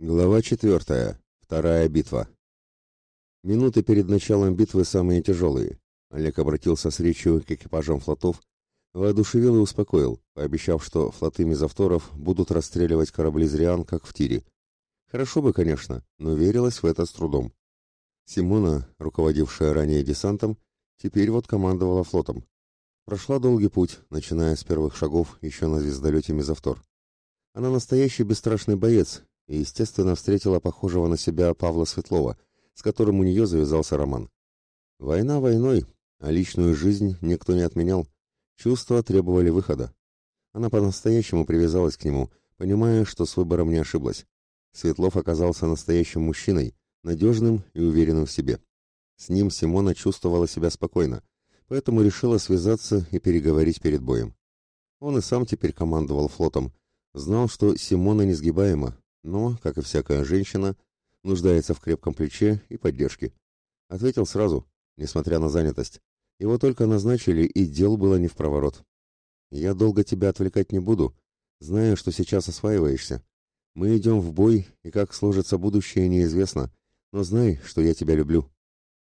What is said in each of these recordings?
Глава четвертая. Вторая битва. Минуты перед началом битвы самые тяжелые. Олег обратился с речью к экипажам флотов, воодушевил и успокоил, пообещав, что флоты мезовторов будут расстреливать корабли «Зриан», как в тире. Хорошо бы, конечно, но верилось в это с трудом. Симона, руководившая ранее десантом, теперь вот командовала флотом. Прошла долгий путь, начиная с первых шагов еще на звездолете «Мезовтор». Она настоящий бесстрашный боец и, естественно, встретила похожего на себя Павла Светлова, с которым у нее завязался роман. Война войной, а личную жизнь никто не отменял. Чувства требовали выхода. Она по-настоящему привязалась к нему, понимая, что с выбором не ошиблась. Светлов оказался настоящим мужчиной, надежным и уверенным в себе. С ним Симона чувствовала себя спокойно, поэтому решила связаться и переговорить перед боем. Он и сам теперь командовал флотом, знал, что Симона несгибаема, но, как и всякая женщина, нуждается в крепком плече и поддержке. Ответил сразу, несмотря на занятость. Его только назначили, и дел было не в проворот. Я долго тебя отвлекать не буду, зная, что сейчас осваиваешься. Мы идем в бой, и как сложится будущее, неизвестно, но знай, что я тебя люблю.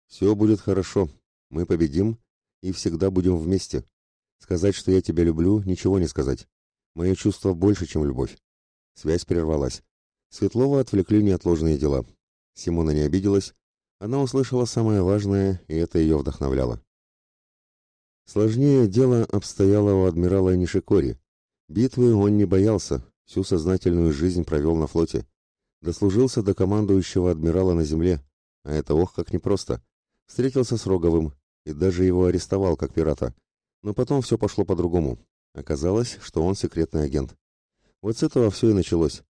Все будет хорошо, мы победим и всегда будем вместе. Сказать, что я тебя люблю, ничего не сказать. Мое чувство больше, чем любовь. Связь прервалась. Светлова отвлекли неотложные дела. Симона не обиделась. Она услышала самое важное, и это ее вдохновляло. Сложнее дело обстояло у адмирала Нишикори. Битвы он не боялся, всю сознательную жизнь провел на флоте. Дослужился до командующего адмирала на земле, а это ох как непросто. Встретился с Роговым и даже его арестовал как пирата. Но потом все пошло по-другому. Оказалось, что он секретный агент. Вот с этого все и началось.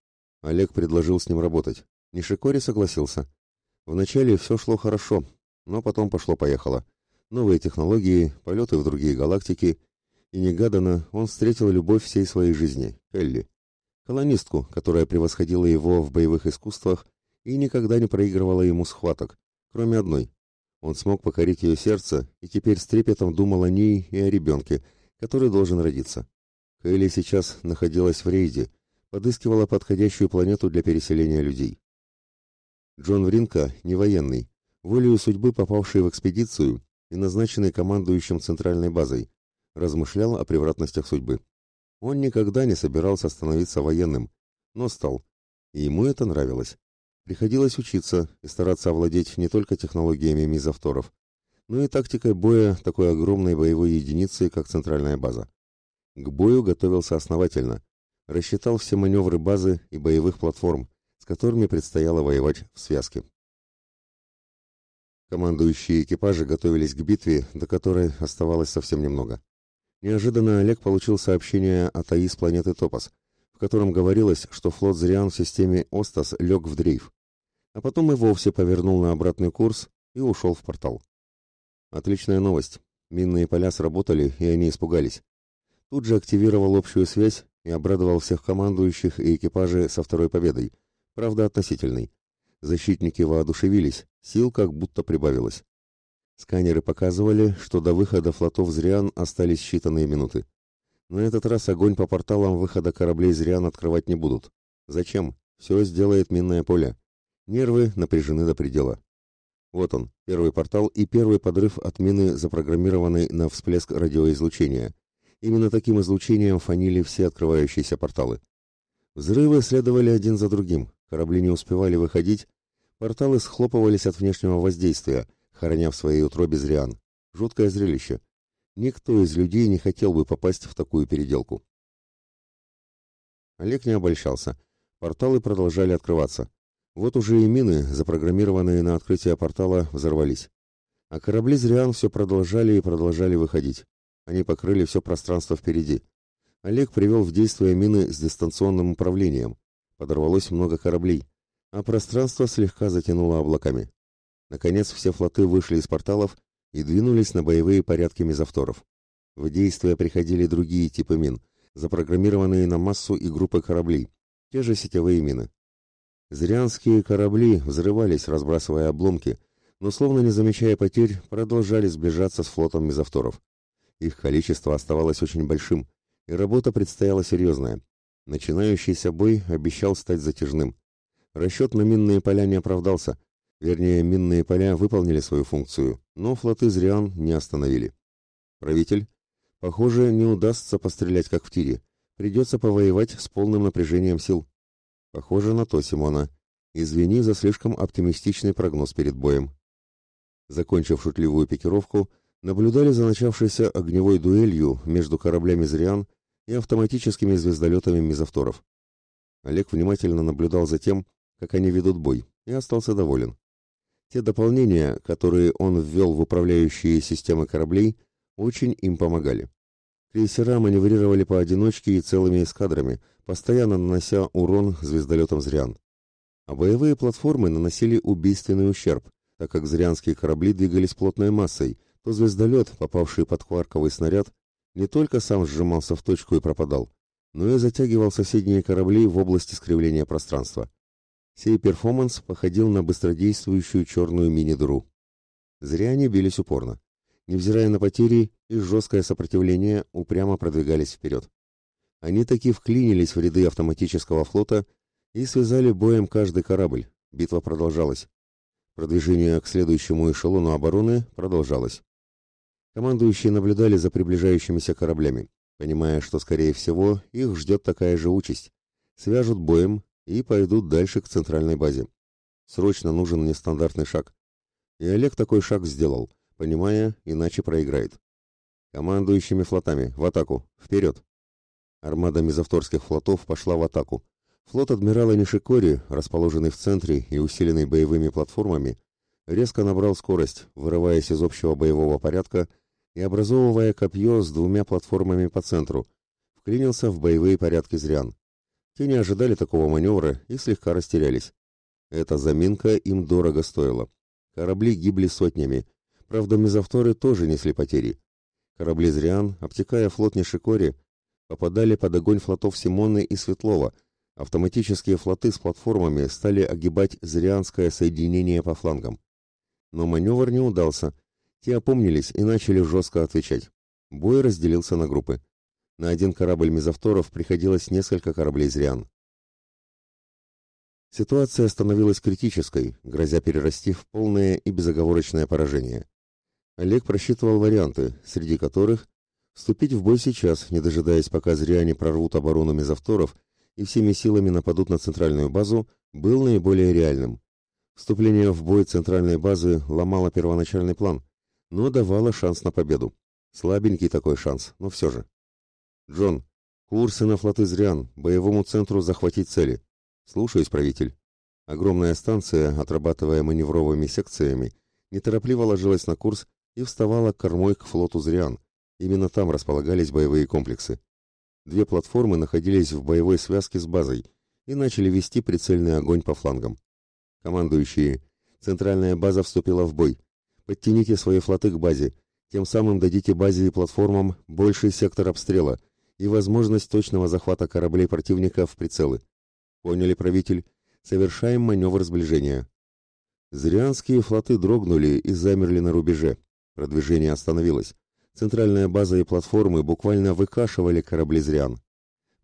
Олег предложил с ним работать. Нишикори согласился. Вначале все шло хорошо, но потом пошло-поехало. Новые технологии, полеты в другие галактики, и негаданно он встретил любовь всей своей жизни — Элли. Колонистку, которая превосходила его в боевых искусствах и никогда не проигрывала ему схваток, кроме одной. Он смог покорить ее сердце и теперь с трепетом думал о ней и о ребенке, который должен родиться. Элли сейчас находилась в рейде — подыскивала подходящую планету для переселения людей. Джон Вринка не военный, волею судьбы попавший в экспедицию и назначенный командующим центральной базой, размышлял о превратностях судьбы. Он никогда не собирался становиться военным, но стал, и ему это нравилось. Приходилось учиться и стараться овладеть не только технологиями мизавторов, но и тактикой боя такой огромной боевой единицы, как центральная база. К бою готовился основательно, рассчитал все маневры базы и боевых платформ, с которыми предстояло воевать в связке. Командующие экипажи готовились к битве, до которой оставалось совсем немного. Неожиданно Олег получил сообщение от АИ с планеты Топас, в котором говорилось, что флот Зриан в системе Остас лег в дрейф, а потом и вовсе повернул на обратный курс и ушел в портал. Отличная новость. Минные поля сработали, и они испугались. Тут же активировал общую связь и обрадовал всех командующих и экипажи со второй победой, правда относительной. Защитники воодушевились, сил как будто прибавилось. Сканеры показывали, что до выхода флотов Зриан остались считанные минуты. На этот раз огонь по порталам выхода кораблей Зриан открывать не будут. Зачем? Все сделает минное поле. Нервы напряжены до предела. Вот он, первый портал и первый подрыв от мины, запрограммированной на всплеск радиоизлучения. Именно таким излучением фанили все открывающиеся порталы. Взрывы следовали один за другим, корабли не успевали выходить, порталы схлопывались от внешнего воздействия, хороня в своей утробе зриан. Жуткое зрелище. Никто из людей не хотел бы попасть в такую переделку. Олег не обольщался. Порталы продолжали открываться. Вот уже и мины, запрограммированные на открытие портала, взорвались. А корабли Зриан все продолжали и продолжали выходить. Они покрыли все пространство впереди. Олег привел в действие мины с дистанционным управлением. Подорвалось много кораблей, а пространство слегка затянуло облаками. Наконец все флоты вышли из порталов и двинулись на боевые порядки мезовторов. В действие приходили другие типы мин, запрограммированные на массу и группы кораблей, те же сетевые мины. Зрянские корабли взрывались, разбрасывая обломки, но, словно не замечая потерь, продолжали сближаться с флотом мезовторов. Их количество оставалось очень большим, и работа предстояла серьезная. Начинающийся бой обещал стать затяжным. Расчет на минные поля не оправдался. Вернее, минные поля выполнили свою функцию, но флоты Зриан не остановили. Правитель, похоже, не удастся пострелять как в тире. Придется повоевать с полным напряжением сил. Похоже на то, Симона. Извини за слишком оптимистичный прогноз перед боем. Закончив шутливую пикировку, наблюдали за начавшейся огневой дуэлью между кораблями «Зриан» и автоматическими звездолетами мизавторов. Олег внимательно наблюдал за тем, как они ведут бой, и остался доволен. Те дополнения, которые он ввел в управляющие системы кораблей, очень им помогали. Крейсера маневрировали поодиночке и целыми эскадрами, постоянно нанося урон звездолетам «Зриан». А боевые платформы наносили убийственный ущерб, так как зрянские корабли двигались плотной массой, звездолет, попавший под кварковый снаряд, не только сам сжимался в точку и пропадал, но и затягивал соседние корабли в область искривления пространства. Сей перформанс походил на быстродействующую черную мини-дыру. Зря они бились упорно. Невзирая на потери и жесткое сопротивление, упрямо продвигались вперед. Они таки вклинились в ряды автоматического флота и связали боем каждый корабль. Битва продолжалась. Продвижение к следующему эшелону обороны продолжалось. Командующие наблюдали за приближающимися кораблями, понимая, что, скорее всего, их ждет такая же участь. Свяжут боем и пойдут дальше к центральной базе. Срочно нужен нестандартный шаг. И Олег такой шаг сделал, понимая, иначе проиграет. Командующими флотами, в атаку, вперед! Армада мезовторских флотов пошла в атаку. Флот адмирала Нишикори, расположенный в центре и усиленный боевыми платформами, резко набрал скорость, вырываясь из общего боевого порядка и образовывая копье с двумя платформами по центру, вклинился в боевые порядки зрян. Те не ожидали такого маневра и слегка растерялись. Эта заминка им дорого стоила. Корабли гибли сотнями. Правда, мезовторы тоже несли потери. Корабли Зриан, обтекая флот Нишикори, попадали под огонь флотов Симоны и Светлова. Автоматические флоты с платформами стали огибать Зрианское соединение по флангам. Но маневр не удался, те опомнились и начали жестко отвечать. Бой разделился на группы. На один корабль мезовторов приходилось несколько кораблей зрян. Ситуация становилась критической, грозя перерасти в полное и безоговорочное поражение. Олег просчитывал варианты, среди которых вступить в бой сейчас, не дожидаясь, пока зряне прорвут оборону мезовторов и всеми силами нападут на центральную базу, был наиболее реальным. Вступление в бой центральной базы ломало первоначальный план, но давала шанс на победу. Слабенький такой шанс, но все же. Джон, курсы на флоты Зриан, боевому центру захватить цели. Слушаюсь, правитель. Огромная станция, отрабатывая маневровыми секциями, неторопливо ложилась на курс и вставала кормой к флоту Зриан. Именно там располагались боевые комплексы. Две платформы находились в боевой связке с базой и начали вести прицельный огонь по флангам. Командующие, центральная база вступила в бой. Подтяните свои флоты к базе, тем самым дадите базе и платформам больший сектор обстрела и возможность точного захвата кораблей противника в прицелы. Поняли, правитель? Совершаем маневр сближения. Зрианские флоты дрогнули и замерли на рубеже. Продвижение остановилось. Центральная база и платформы буквально выкашивали корабли Зриан.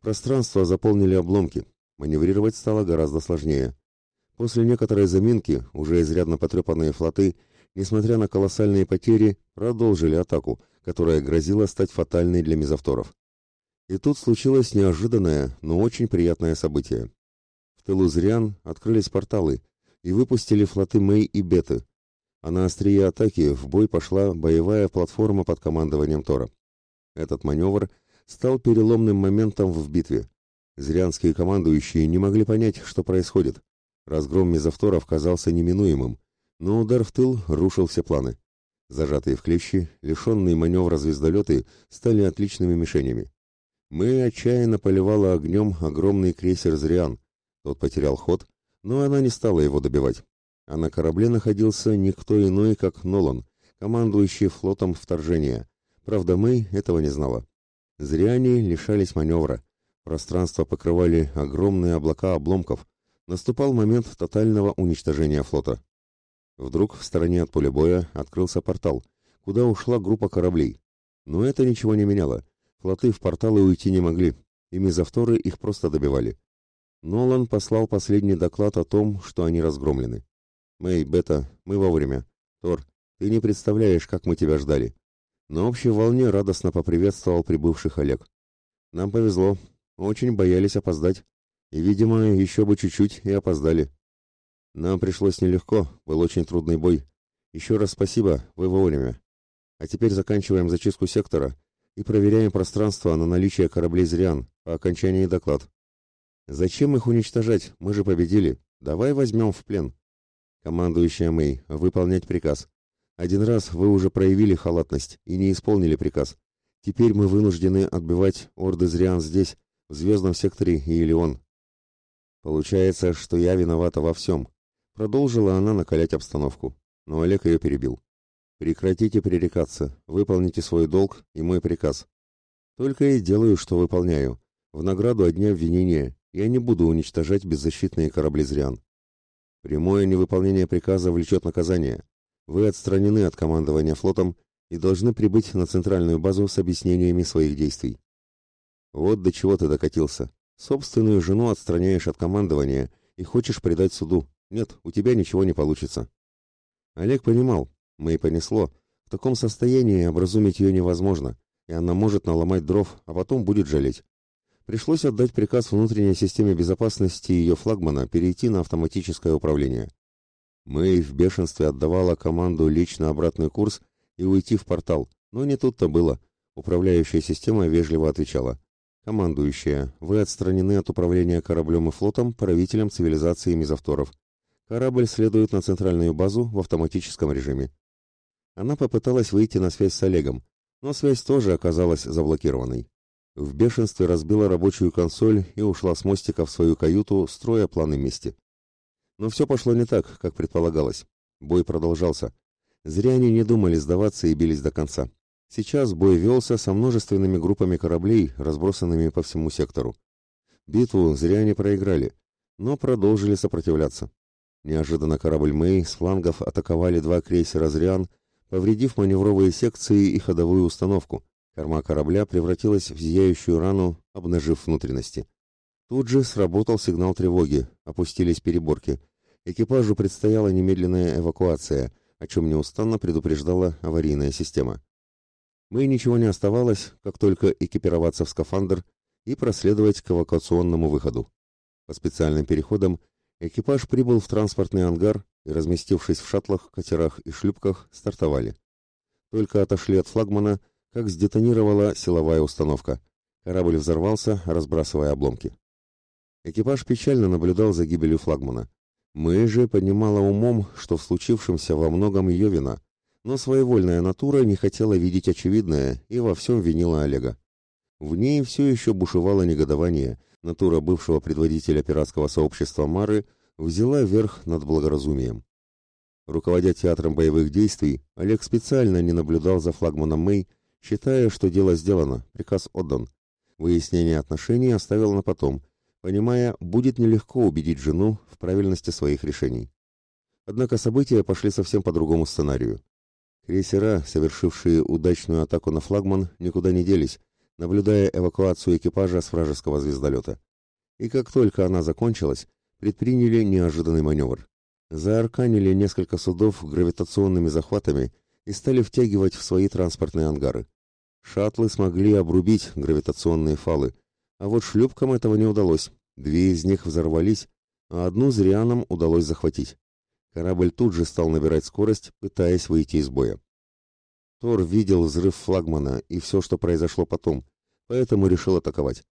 Пространство заполнили обломки. Маневрировать стало гораздо сложнее. После некоторой заминки уже изрядно потрепанные флоты несмотря на колоссальные потери, продолжили атаку, которая грозила стать фатальной для мезовторов. И тут случилось неожиданное, но очень приятное событие. В тылу Зриан открылись порталы и выпустили флоты Мэй и Беты, а на острие атаки в бой пошла боевая платформа под командованием Тора. Этот маневр стал переломным моментом в битве. Зрянские командующие не могли понять, что происходит. Разгром мезовторов казался неминуемым, но удар в тыл рушил все планы. Зажатые в клещи, лишенные маневра звездолеты стали отличными мишенями. Мы отчаянно поливала огнем огромный крейсер «Зриан». Тот потерял ход, но она не стала его добивать. А на корабле находился никто иной, как Нолан, командующий флотом вторжения. Правда, мы этого не знала. Зриане лишались маневра. Пространство покрывали огромные облака обломков. Наступал момент тотального уничтожения флота. Вдруг в стороне от поля боя открылся портал, куда ушла группа кораблей. Но это ничего не меняло. Флоты в порталы уйти не могли, и мезовторы их просто добивали. Нолан послал последний доклад о том, что они разгромлены. «Мэй, Бета, мы вовремя. Тор, ты не представляешь, как мы тебя ждали». На общей волне радостно поприветствовал прибывших Олег. «Нам повезло. Очень боялись опоздать. И, видимо, еще бы чуть-чуть и опоздали. Нам пришлось нелегко, был очень трудный бой. Еще раз спасибо, вы вовремя. А теперь заканчиваем зачистку сектора и проверяем пространство на наличие кораблей «Зриан» по окончании доклад. Зачем их уничтожать? Мы же победили. Давай возьмем в плен. Командующая Мэй, выполнять приказ. Один раз вы уже проявили халатность и не исполнили приказ. Теперь мы вынуждены отбивать орды Зриан здесь, в звездном секторе Иелион. Получается, что я виновата во всем. Продолжила она накалять обстановку, но Олег ее перебил. Прекратите пререкаться, выполните свой долг и мой приказ. Только и делаю, что выполняю. В награду одни обвинения. Я не буду уничтожать беззащитные корабли зрян. Прямое невыполнение приказа влечет наказание. Вы отстранены от командования флотом и должны прибыть на центральную базу с объяснениями своих действий. Вот до чего ты докатился. Собственную жену отстраняешь от командования и хочешь предать суду. Нет, у тебя ничего не получится. Олег понимал, Мэй понесло. В таком состоянии образумить ее невозможно, и она может наломать дров, а потом будет жалеть. Пришлось отдать приказ внутренней системе безопасности ее флагмана перейти на автоматическое управление. Мэй в бешенстве отдавала команду лечь на обратный курс и уйти в портал, но не тут-то было. Управляющая система вежливо отвечала. «Командующая, вы отстранены от управления кораблем и флотом правителем цивилизации мизавторов. Корабль следует на центральную базу в автоматическом режиме». Она попыталась выйти на связь с Олегом, но связь тоже оказалась заблокированной. В бешенстве разбила рабочую консоль и ушла с мостика в свою каюту, строя планы мести. Но все пошло не так, как предполагалось. Бой продолжался. Зря они не думали сдаваться и бились до конца. Сейчас бой велся со множественными группами кораблей, разбросанными по всему сектору. Битву зря не проиграли, но продолжили сопротивляться. Неожиданно корабль Мэй с флангов атаковали два крейсера «Зриан», повредив маневровые секции и ходовую установку. Корма корабля превратилась в зияющую рану, обнажив внутренности. Тут же сработал сигнал тревоги, опустились переборки. Экипажу предстояла немедленная эвакуация, о чем неустанно предупреждала аварийная система. Мы ничего не оставалось, как только экипироваться в скафандр и проследовать к эвакуационному выходу. По специальным переходам экипаж прибыл в транспортный ангар и, разместившись в шаттлах, катерах и шлюпках, стартовали. Только отошли от флагмана, как сдетонировала силовая установка. Корабль взорвался, разбрасывая обломки. Экипаж печально наблюдал за гибелью флагмана. Мы же понимала умом, что в случившемся во многом ее вина, но своевольная натура не хотела видеть очевидное и во всем винила Олега. В ней все еще бушевало негодование. Натура бывшего предводителя пиратского сообщества Мары взяла верх над благоразумием. Руководя театром боевых действий, Олег специально не наблюдал за флагманом Мэй, считая, что дело сделано, приказ отдан. Выяснение отношений оставил на потом, понимая, будет нелегко убедить жену в правильности своих решений. Однако события пошли совсем по другому сценарию. Крейсера, совершившие удачную атаку на флагман, никуда не делись, наблюдая эвакуацию экипажа с вражеского звездолета. И как только она закончилась, предприняли неожиданный маневр. Заарканили несколько судов гравитационными захватами и стали втягивать в свои транспортные ангары. Шаттлы смогли обрубить гравитационные фалы, а вот шлюпкам этого не удалось. Две из них взорвались, а одну зрианам удалось захватить. Корабль тут же стал набирать скорость, пытаясь выйти из боя. Тор видел взрыв флагмана и все, что произошло потом, поэтому решил атаковать.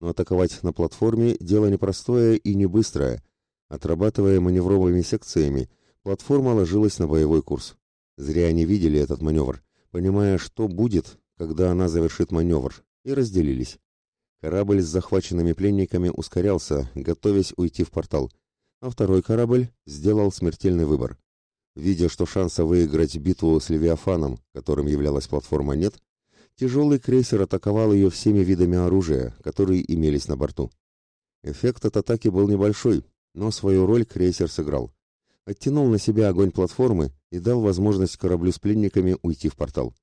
Но атаковать на платформе – дело непростое и не быстрое. Отрабатывая маневровыми секциями, платформа ложилась на боевой курс. Зря они видели этот маневр, понимая, что будет, когда она завершит маневр, и разделились. Корабль с захваченными пленниками ускорялся, готовясь уйти в портал – а второй корабль сделал смертельный выбор. Видя, что шанса выиграть битву с Левиафаном, которым являлась платформа, нет, тяжелый крейсер атаковал ее всеми видами оружия, которые имелись на борту. Эффект от атаки был небольшой, но свою роль крейсер сыграл. Оттянул на себя огонь платформы и дал возможность кораблю с пленниками уйти в портал.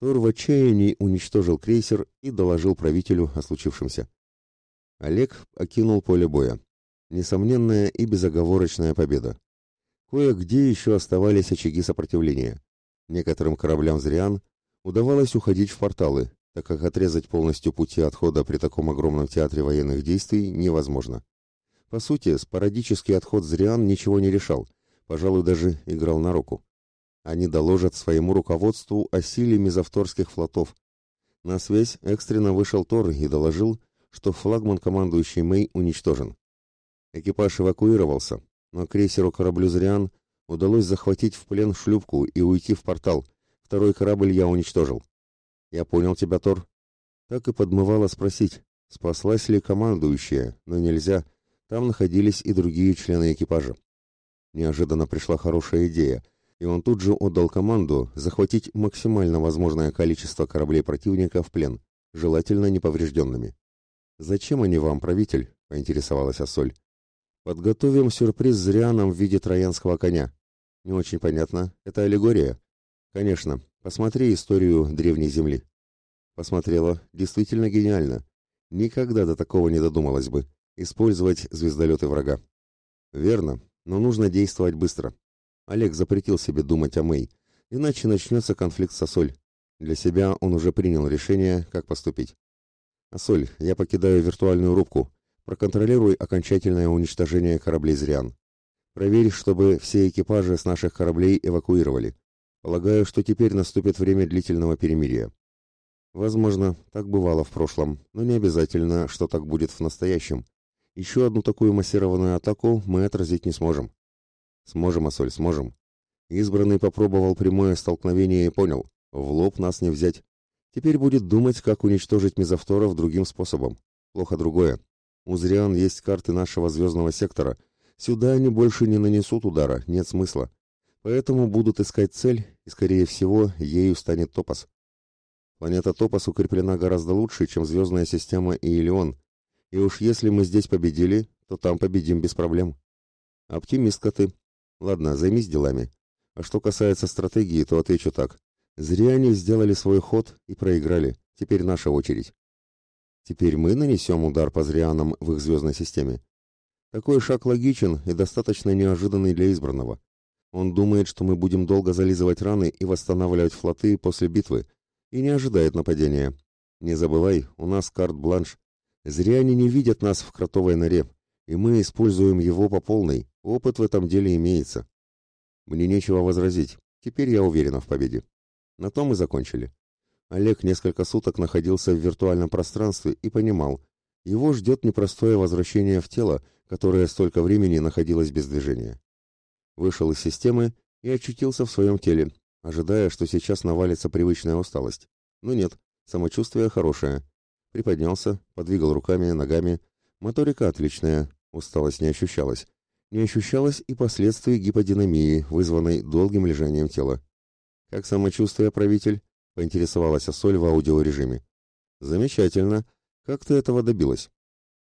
Тор в отчаянии уничтожил крейсер и доложил правителю о случившемся. Олег окинул поле боя. Несомненная и безоговорочная победа. Кое-где еще оставались очаги сопротивления. Некоторым кораблям «Зриан» удавалось уходить в порталы, так как отрезать полностью пути отхода при таком огромном театре военных действий невозможно. По сути, спорадический отход «Зриан» ничего не решал, пожалуй, даже играл на руку. Они доложат своему руководству о силе мезовторских флотов. На связь экстренно вышел Тор и доложил, что флагман командующий Мэй уничтожен. Экипаж эвакуировался, но крейсеру-кораблю «Зриан» удалось захватить в плен шлюпку и уйти в портал. Второй корабль я уничтожил. Я понял тебя, Тор. Так и подмывало спросить, спаслась ли командующая, но нельзя. Там находились и другие члены экипажа. Неожиданно пришла хорошая идея, и он тут же отдал команду захватить максимально возможное количество кораблей противника в плен, желательно неповрежденными. «Зачем они вам, правитель?» — поинтересовалась Ассоль. Подготовим сюрприз зрянам в виде троянского коня. Не очень понятно. Это аллегория? Конечно. Посмотри историю древней земли. Посмотрела. Действительно гениально. Никогда до такого не додумалась бы. Использовать звездолеты врага. Верно, но нужно действовать быстро. Олег запретил себе думать о Мэй, иначе начнется конфликт с Асоль. Для себя он уже принял решение, как поступить. Асоль, я покидаю виртуальную рубку. Проконтролируй окончательное уничтожение кораблей «Зриан». Проверь, чтобы все экипажи с наших кораблей эвакуировали. Полагаю, что теперь наступит время длительного перемирия. Возможно, так бывало в прошлом, но не обязательно, что так будет в настоящем. Еще одну такую массированную атаку мы отразить не сможем. Сможем, Асоль, сможем. Избранный попробовал прямое столкновение и понял, в лоб нас не взять. Теперь будет думать, как уничтожить мезовторов другим способом. Плохо другое. У Зриан есть карты нашего звездного сектора. Сюда они больше не нанесут удара, нет смысла. Поэтому будут искать цель, и, скорее всего, ею станет Топос. Планета Топос укреплена гораздо лучше, чем звездная система Иелион. И уж если мы здесь победили, то там победим без проблем. Оптимистка ты. Ладно, займись делами. А что касается стратегии, то отвечу так. Зря они сделали свой ход и проиграли. Теперь наша очередь. Теперь мы нанесем удар по зрианам в их звездной системе. Такой шаг логичен и достаточно неожиданный для избранного. Он думает, что мы будем долго зализывать раны и восстанавливать флоты после битвы, и не ожидает нападения. Не забывай, у нас карт-бланш. Зря они не видят нас в кротовой норе, и мы используем его по полной. Опыт в этом деле имеется. Мне нечего возразить. Теперь я уверена в победе. На том и закончили. Олег несколько суток находился в виртуальном пространстве и понимал, его ждет непростое возвращение в тело, которое столько времени находилось без движения. Вышел из системы и очутился в своем теле, ожидая, что сейчас навалится привычная усталость. Но нет, самочувствие хорошее. Приподнялся, подвигал руками, ногами. Моторика отличная, усталость не ощущалась. Не ощущалось и последствий гиподинамии, вызванной долгим лежанием тела. «Как самочувствие, правитель?» Поинтересовалась Ассоль в аудиорежиме. Замечательно. Как ты этого добилась?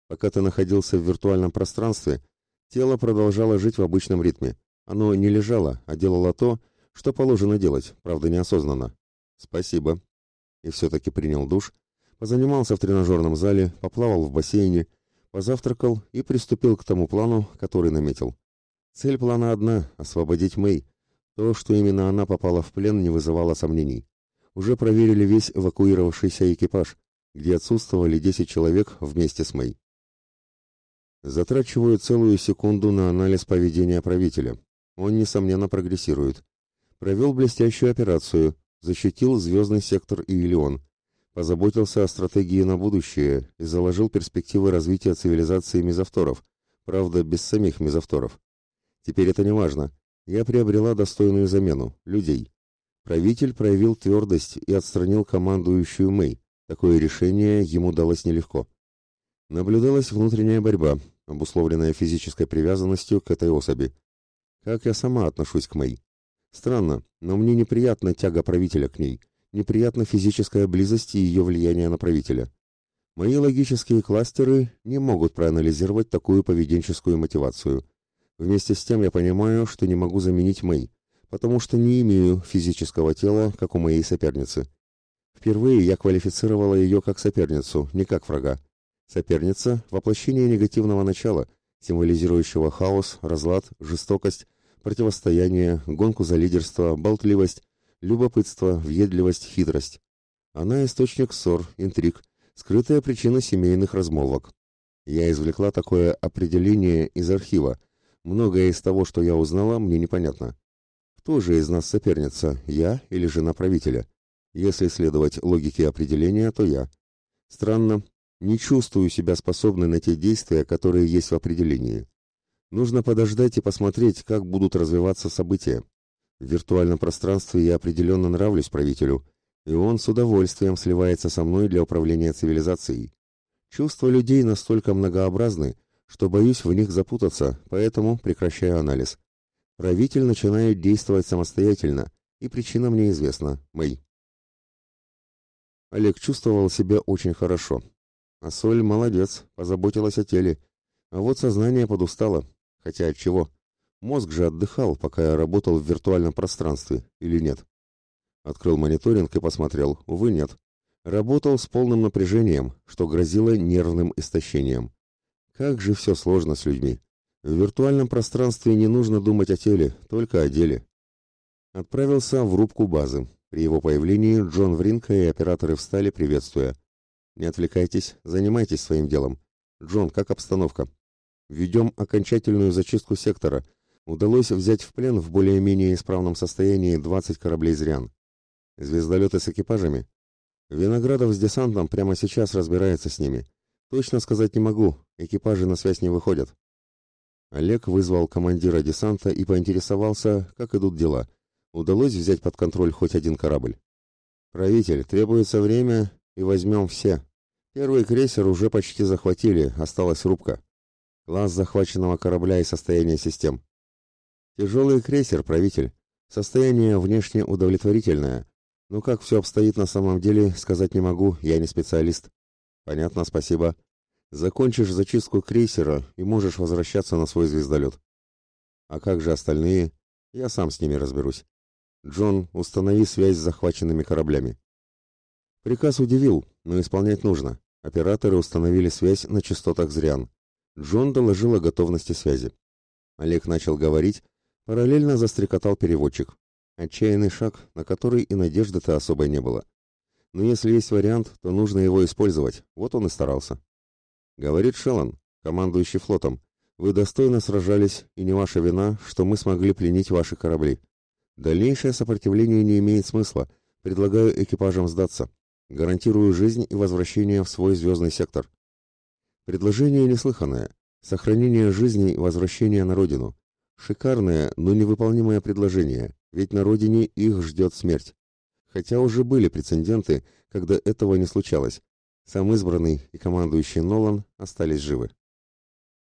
Пока ты находился в виртуальном пространстве, тело продолжало жить в обычном ритме. Оно не лежало, а делало то, что положено делать, правда неосознанно. Спасибо. И все-таки принял душ, позанимался в тренажерном зале, поплавал в бассейне, позавтракал и приступил к тому плану, который наметил. Цель плана одна — освободить Мэй. То, что именно она попала в плен, не вызывало сомнений уже проверили весь эвакуировавшийся экипаж, где отсутствовали 10 человек вместе с Мэй. Затрачиваю целую секунду на анализ поведения правителя. Он, несомненно, прогрессирует. Провел блестящую операцию, защитил звездный сектор Иелион, позаботился о стратегии на будущее и заложил перспективы развития цивилизации мезовторов, правда, без самих мезовторов. Теперь это не важно. Я приобрела достойную замену – людей. Правитель проявил твердость и отстранил командующую Мэй. Такое решение ему далось нелегко. Наблюдалась внутренняя борьба, обусловленная физической привязанностью к этой особи. Как я сама отношусь к Мэй? Странно, но мне неприятна тяга правителя к ней, неприятна физическая близость и ее влияние на правителя. Мои логические кластеры не могут проанализировать такую поведенческую мотивацию. Вместе с тем я понимаю, что не могу заменить Мэй, потому что не имею физического тела, как у моей соперницы. Впервые я квалифицировала ее как соперницу, не как врага. Соперница – воплощение негативного начала, символизирующего хаос, разлад, жестокость, противостояние, гонку за лидерство, болтливость, любопытство, въедливость, хитрость. Она источник ссор, интриг, скрытая причина семейных размолвок. Я извлекла такое определение из архива. Многое из того, что я узнала, мне непонятно. Кто же из нас соперница, я или жена правителя? Если следовать логике определения, то я. Странно, не чувствую себя способной на те действия, которые есть в определении. Нужно подождать и посмотреть, как будут развиваться события. В виртуальном пространстве я определенно нравлюсь правителю, и он с удовольствием сливается со мной для управления цивилизацией. Чувства людей настолько многообразны, что боюсь в них запутаться, поэтому прекращаю анализ. Правитель начинает действовать самостоятельно, и причина мне известна – Мэй. Олег чувствовал себя очень хорошо. А Соль молодец, позаботилась о теле. А вот сознание подустало. Хотя от чего? Мозг же отдыхал, пока я работал в виртуальном пространстве, или нет? Открыл мониторинг и посмотрел. Увы, нет. Работал с полным напряжением, что грозило нервным истощением. Как же все сложно с людьми. В виртуальном пространстве не нужно думать о теле, только о деле. Отправился в рубку базы. При его появлении Джон Вринка и операторы встали, приветствуя. «Не отвлекайтесь, занимайтесь своим делом. Джон, как обстановка?» «Ведем окончательную зачистку сектора. Удалось взять в плен в более-менее исправном состоянии 20 кораблей «Зрян». Звездолеты с экипажами. Виноградов с десантом прямо сейчас разбирается с ними. Точно сказать не могу, экипажи на связь не выходят. Олег вызвал командира десанта и поинтересовался, как идут дела. Удалось взять под контроль хоть один корабль. Правитель, требуется время, и возьмем все. Первый крейсер уже почти захватили, осталась рубка. Класс захваченного корабля и состояние систем. Тяжелый крейсер, правитель. Состояние внешне удовлетворительное, ну как все обстоит на самом деле, сказать не могу, я не специалист. Понятно, спасибо. Закончишь зачистку крейсера и можешь возвращаться на свой звездолет. А как же остальные? Я сам с ними разберусь. Джон, установи связь с захваченными кораблями. Приказ удивил, но исполнять нужно. Операторы установили связь на частотах Зриан. Джон доложил о готовности связи. Олег начал говорить, параллельно застрекотал переводчик. Отчаянный шаг, на который и надежды-то особой не было. Но если есть вариант, то нужно его использовать. Вот он и старался. Говорит Шеллан, командующий флотом. Вы достойно сражались, и не ваша вина, что мы смогли пленить ваши корабли. Дальнейшее сопротивление не имеет смысла. Предлагаю экипажам сдаться. Гарантирую жизнь и возвращение в свой звездный сектор. Предложение неслыханное. Сохранение жизни и возвращение на родину. Шикарное, но невыполнимое предложение, ведь на родине их ждет смерть. Хотя уже были прецеденты, когда этого не случалось. Сам избранный и командующий Нолан остались живы.